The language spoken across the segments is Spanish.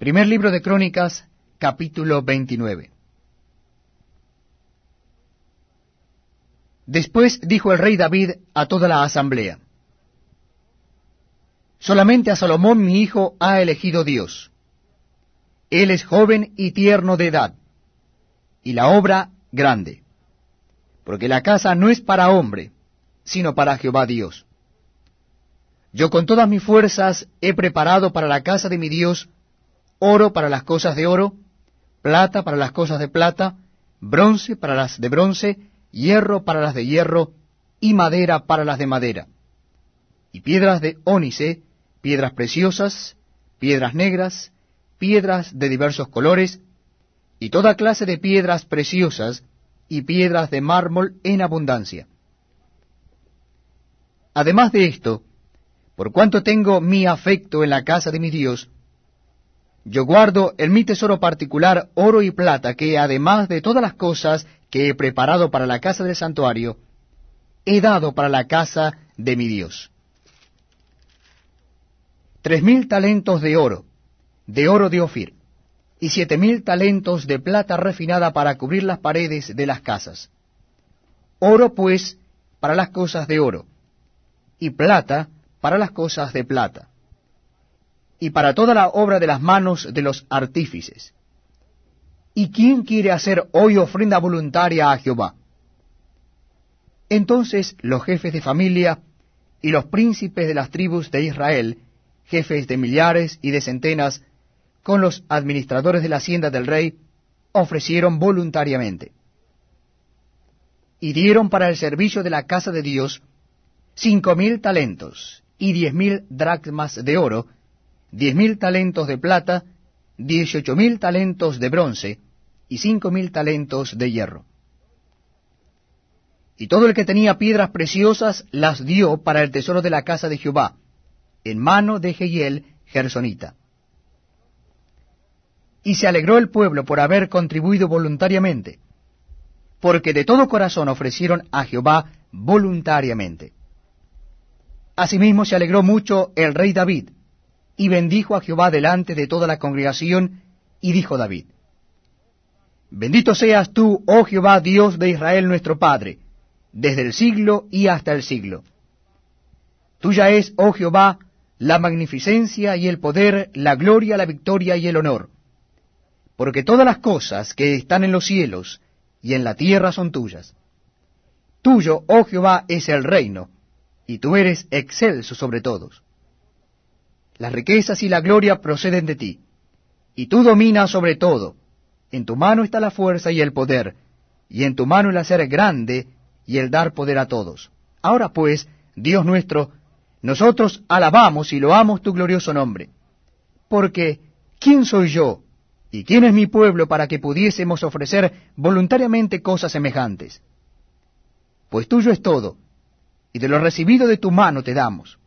Primer libro de Crónicas, capítulo 29. Después dijo el rey David a toda la asamblea, Solamente a Salomón mi hijo ha elegido Dios. Él es joven y tierno de edad, y la obra grande, porque la casa no es para hombre, sino para Jehová Dios. Yo con todas mis fuerzas he preparado para la casa de mi Dios oro para las cosas de oro, plata para las cosas de plata, bronce para las de bronce, hierro para las de hierro, y madera para las de madera, y piedras de ónice, piedras preciosas, piedras negras, piedras de diversos colores, y toda clase de piedras preciosas, y piedras de mármol en abundancia. Además de esto, por cuanto tengo mi afecto en la casa de mi Dios, yo guardo en mi tesoro particular oro y plata que, además de todas las cosas que he preparado para la casa del santuario, he dado para la casa de mi Dios. Tres mil talentos de oro, de oro de Ofir, y siete mil talentos de plata refinada para cubrir las paredes de las casas. Oro, pues, para las cosas de oro, y plata para las cosas de plata, y para toda la obra de las manos de los artífices. ¿Y quién quiere hacer hoy ofrenda voluntaria a Jehová? Entonces los jefes de familia y los príncipes de las tribus de Israel, jefes de millares y de centenas, con los administradores de la hacienda del rey, ofrecieron voluntariamente. Y dieron para el servicio de la casa de Dios cinco mil talentos y diez mil dracmas de oro, diez mil talentos de plata, dieciocho mil talentos de bronce y cinco mil talentos de hierro. Y todo el que tenía piedras preciosas las dio para el tesoro de la casa de Jehová, en mano de Jehiel Gersonita. Y se alegró el pueblo por haber contribuido voluntariamente, porque de todo corazón ofrecieron a Jehová voluntariamente. Asimismo se alegró mucho el rey David, y bendijo a Jehová delante de toda la congregación, y dijo David, Bendito seas tú, oh Jehová, Dios de Israel nuestro Padre, desde el siglo y hasta el siglo. Tuya es, oh Jehová, la magnificencia y el poder, la gloria, la victoria y el honor porque todas las cosas que están en los cielos y en la tierra son tuyas. Tuyo, oh Jehová, es el reino, y tú eres excelso sobre todos. Las riquezas y la gloria proceden de ti, y tú dominas sobre todo. En tu mano está la fuerza y el poder, y en tu mano el hacer grande y el dar poder a todos. Ahora pues, Dios nuestro, nosotros alabamos y loamos tu glorioso nombre. Porque, ¿quién soy yo ¿Y quién es mi pueblo para que pudiésemos ofrecer voluntariamente cosas semejantes? Pues tuyo es todo, y de lo recibido de tu mano te damos.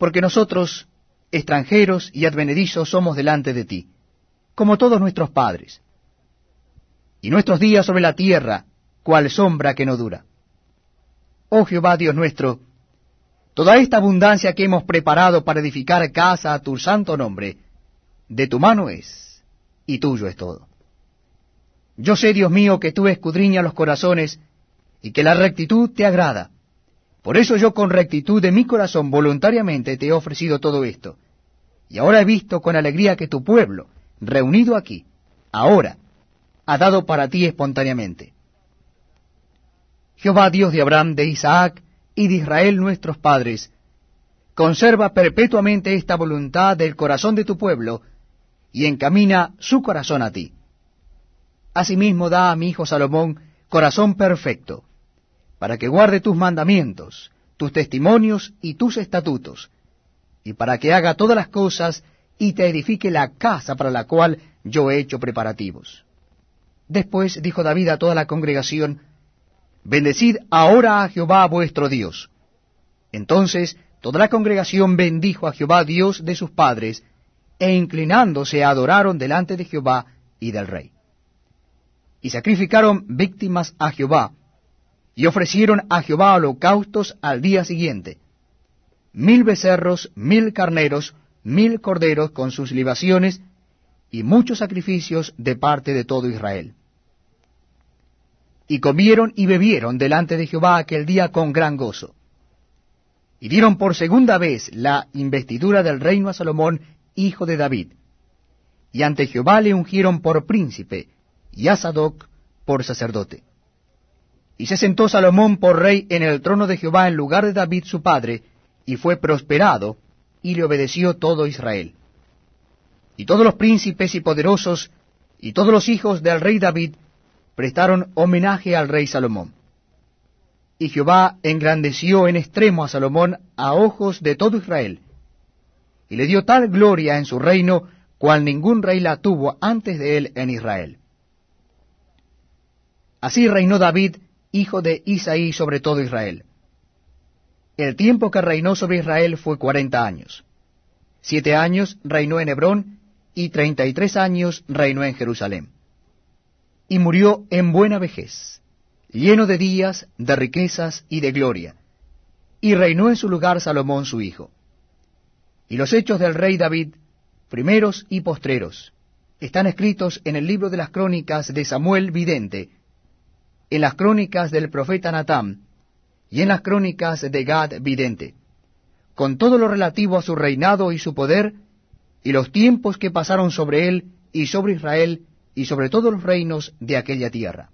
Porque nosotros, extranjeros y advenedizos, somos delante de ti, como todos nuestros padres. Y nuestros días sobre la tierra, cual sombra que no dura. Oh Jehová Dios nuestro, toda esta abundancia que hemos preparado para edificar casa a tu santo nombre, de tu mano es, y tuyo es todo. Yo sé, Dios mío, que tú escudriñas los corazones, y que la rectitud te agrada. Por eso yo con rectitud de mi corazón voluntariamente te he ofrecido todo esto. Y ahora he visto con alegría que tu pueblo, reunido aquí, ahora, ha dado para ti espontáneamente. Jehová Dios de Abraham, de Isaac y de Israel nuestros padres, conserva perpetuamente esta voluntad del corazón de tu pueblo, y encamina su corazón a ti. Asimismo da a mi hijo Salomón corazón perfecto, para que guarde tus mandamientos, tus testimonios y tus estatutos, y para que haga todas las cosas y te edifique la casa para la cual yo he hecho preparativos. Después dijo David a toda la congregación, Bendecid ahora a Jehová vuestro Dios. Entonces toda la congregación bendijo a Jehová Dios de sus padres, e inclinándose adoraron delante de Jehová y del rey. Y sacrificaron víctimas a Jehová, y ofrecieron a Jehová holocaustos al día siguiente, mil becerros, mil carneros, mil corderos con sus libaciones y muchos sacrificios de parte de todo Israel. Y comieron y bebieron delante de Jehová aquel día con gran gozo. Y dieron por segunda vez la investidura del reino a Salomón, hijo de David. Y ante Jehová le ungieron por príncipe, y a Sadoc por sacerdote. Y se sentó Salomón por rey en el trono de Jehová en lugar de David su padre, y fue prosperado, y le obedeció todo Israel. Y todos los príncipes y poderosos, y todos los hijos del rey David, prestaron homenaje al rey Salomón. Y Jehová engrandeció en extremo a Salomón a ojos de todo Israel, y le dio tal gloria en su reino, cual ningún rey la tuvo antes de él en Israel. Así reinó David, hijo de Isaí, sobre todo Israel. El tiempo que reinó sobre Israel fue cuarenta años. Siete años reinó en Hebrón, y treinta y tres años reinó en Jerusalén. Y murió en buena vejez, lleno de días, de riquezas y de gloria. Y reinó en su lugar Salomón su hijo. Y los hechos del rey David, primeros y postreros, están escritos en el libro de las crónicas de Samuel Vidente, en las crónicas del profeta Natán y en las crónicas de Gad Vidente, con todo lo relativo a su reinado y su poder, y los tiempos que pasaron sobre él y sobre Israel y sobre todos los reinos de aquella tierra.